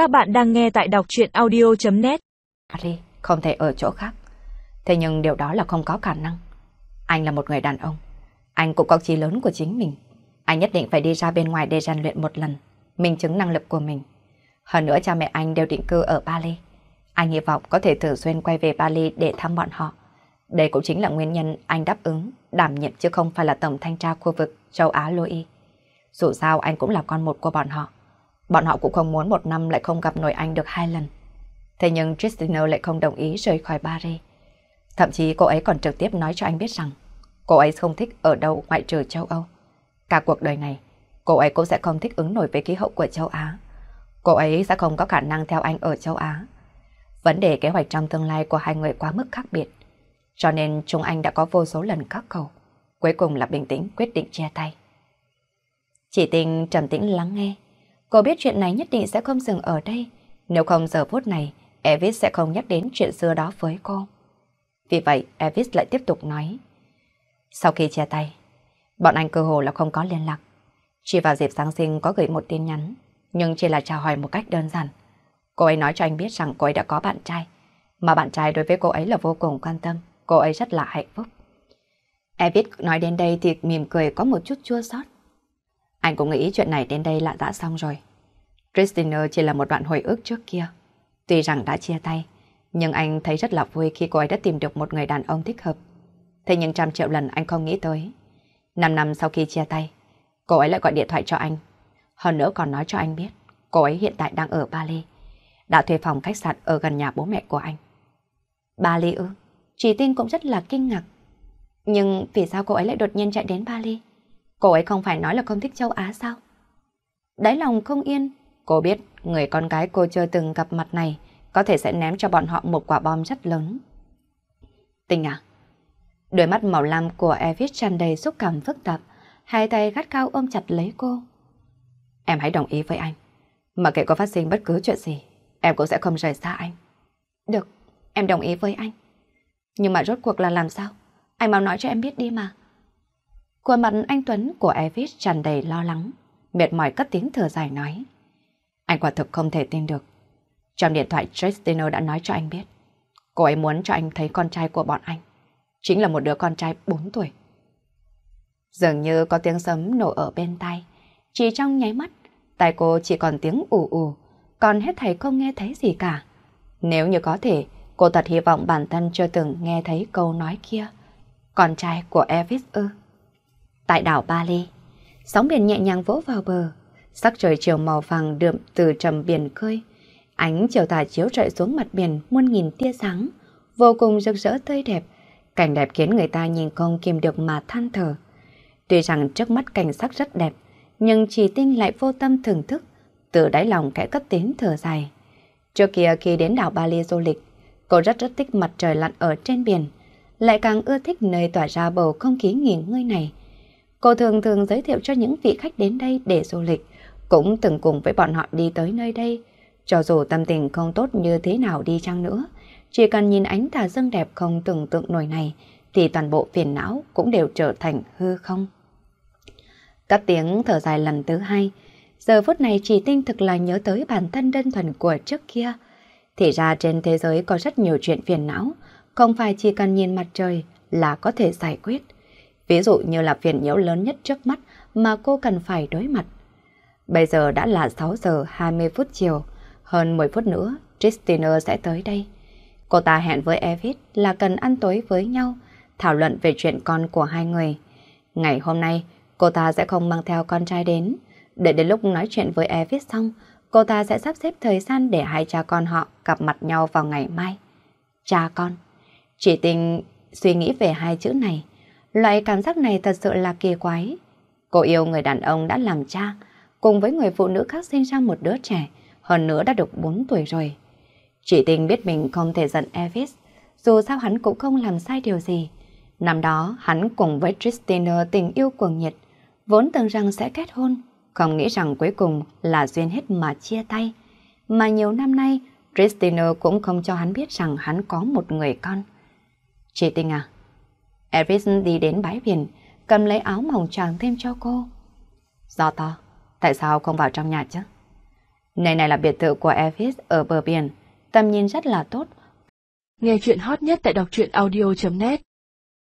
Các bạn đang nghe tại đọc chuyện audio.net Harry không thể ở chỗ khác. Thế nhưng điều đó là không có khả năng. Anh là một người đàn ông. Anh cũng có chí lớn của chính mình. Anh nhất định phải đi ra bên ngoài để rèn luyện một lần, minh chứng năng lực của mình. Hơn nữa cha mẹ anh đều định cư ở Bali. Anh hy vọng có thể thường xuyên quay về Bali để thăm bọn họ. Đây cũng chính là nguyên nhân anh đáp ứng, đảm nhiệm chứ không phải là tổng thanh tra khu vực châu Á Louis. Dù sao anh cũng là con một của bọn họ. Bọn họ cũng không muốn một năm lại không gặp nổi anh được hai lần. Thế nhưng Tristino lại không đồng ý rời khỏi Paris. Thậm chí cô ấy còn trực tiếp nói cho anh biết rằng cô ấy không thích ở đâu ngoại trừ châu Âu. Cả cuộc đời này, cô ấy cũng sẽ không thích ứng nổi với khí hậu của châu Á. Cô ấy sẽ không có khả năng theo anh ở châu Á. Vấn đề kế hoạch trong tương lai của hai người quá mức khác biệt. Cho nên chúng anh đã có vô số lần khắc cầu. Cuối cùng là bình tĩnh quyết định chia tay. Chỉ tình trầm tĩnh lắng nghe. Cô biết chuyện này nhất định sẽ không dừng ở đây. Nếu không giờ phút này, Evis sẽ không nhắc đến chuyện xưa đó với cô. Vì vậy, Evis lại tiếp tục nói. Sau khi chia tay, bọn anh cơ hồ là không có liên lạc. Chỉ vào dịp Giáng sinh có gửi một tin nhắn, nhưng chỉ là chào hỏi một cách đơn giản. Cô ấy nói cho anh biết rằng cô ấy đã có bạn trai, mà bạn trai đối với cô ấy là vô cùng quan tâm, cô ấy rất là hạnh phúc. Evis nói đến đây thì mỉm cười có một chút chua xót. Anh cũng nghĩ chuyện này đến đây là đã xong rồi. Christina chỉ là một đoạn hồi ức trước kia. Tuy rằng đã chia tay, nhưng anh thấy rất là vui khi cô ấy đã tìm được một người đàn ông thích hợp. Thế nhưng trăm triệu lần anh không nghĩ tới. Năm năm sau khi chia tay, cô ấy lại gọi điện thoại cho anh. Hơn nữa còn nói cho anh biết, cô ấy hiện tại đang ở Bali. Đã thuê phòng khách sạn ở gần nhà bố mẹ của anh. Bali ư? Chỉ tin cũng rất là kinh ngạc. Nhưng vì sao cô ấy lại đột nhiên chạy đến Bali? Cô ấy không phải nói là không thích châu Á sao? Đáy lòng không yên, cô biết người con gái cô chưa từng gặp mặt này có thể sẽ ném cho bọn họ một quả bom rất lớn. Tình à? Đôi mắt màu lam của Evis tràn đầy xúc cảm phức tạp, hai tay gắt cao ôm chặt lấy cô. Em hãy đồng ý với anh. Mà kệ có phát sinh bất cứ chuyện gì, em cũng sẽ không rời xa anh. Được, em đồng ý với anh. Nhưng mà rốt cuộc là làm sao? Anh mau nói cho em biết đi mà. Khuôn mặt anh Tuấn của Evis tràn đầy lo lắng, mệt mỏi cất tiếng thở dài nói. Anh quả thực không thể tin được. Trong điện thoại Tristino đã nói cho anh biết. Cô ấy muốn cho anh thấy con trai của bọn anh. Chính là một đứa con trai 4 tuổi. Dường như có tiếng sấm nổ ở bên tai. Chỉ trong nháy mắt, tai cô chỉ còn tiếng ù ù, còn hết thầy không nghe thấy gì cả. Nếu như có thể, cô thật hy vọng bản thân chưa từng nghe thấy câu nói kia. Con trai của Elvis ư. Tại đảo Bali, sóng biển nhẹ nhàng vỗ vào bờ, sắc trời chiều màu vàng đượm từ trầm biển khơi. Ánh chiều tà chiếu rọi xuống mặt biển muôn nghìn tia sáng, vô cùng rực rỡ tươi đẹp. Cảnh đẹp khiến người ta nhìn không kìm được mà than thở. Tuy rằng trước mắt cảnh sắc rất đẹp, nhưng chỉ tinh lại vô tâm thưởng thức, từ đáy lòng kẽ cất tiếng thở dài. Trước kia khi đến đảo Bali du lịch, cô rất rất thích mặt trời lặn ở trên biển, lại càng ưa thích nơi tỏa ra bầu không khí nghỉ ngơi này. Cô thường thường giới thiệu cho những vị khách đến đây để du lịch, cũng từng cùng với bọn họ đi tới nơi đây. Cho dù tâm tình không tốt như thế nào đi chăng nữa, chỉ cần nhìn ánh tà dương đẹp không tưởng tượng nổi này, thì toàn bộ phiền não cũng đều trở thành hư không. Cắt tiếng thở dài lần thứ hai, giờ phút này chỉ tinh thực là nhớ tới bản thân đơn thuần của trước kia. Thì ra trên thế giới có rất nhiều chuyện phiền não, không phải chỉ cần nhìn mặt trời là có thể giải quyết. Ví dụ như là phiền nhiễu lớn nhất trước mắt mà cô cần phải đối mặt. Bây giờ đã là 6 giờ 20 phút chiều, hơn 10 phút nữa Christina sẽ tới đây. Cô ta hẹn với Evis là cần ăn tối với nhau, thảo luận về chuyện con của hai người. Ngày hôm nay, cô ta sẽ không mang theo con trai đến. Để đến lúc nói chuyện với Evis xong, cô ta sẽ sắp xếp thời gian để hai cha con họ gặp mặt nhau vào ngày mai. Cha con. Chỉ tình suy nghĩ về hai chữ này. Loại cảm giác này thật sự là kỳ quái. Cô yêu người đàn ông đã làm cha, cùng với người phụ nữ khác sinh ra một đứa trẻ, hơn nữa đã được 4 tuổi rồi. Chị tình biết mình không thể giận Evis, dù sao hắn cũng không làm sai điều gì. Năm đó, hắn cùng với Tristina tình yêu cuồng nhiệt, vốn tưởng rằng sẽ kết hôn, không nghĩ rằng cuối cùng là duyên hết mà chia tay. Mà nhiều năm nay, Tristina cũng không cho hắn biết rằng hắn có một người con. Chị tình à? Eris đi đến bãi biển, cầm lấy áo mỏng tràng thêm cho cô. Do to, tại sao không vào trong nhà chứ? Nơi này là biệt thự của Elvis ở bờ biển, tầm nhìn rất là tốt. Nghe chuyện hot nhất tại đọc truyện audio.net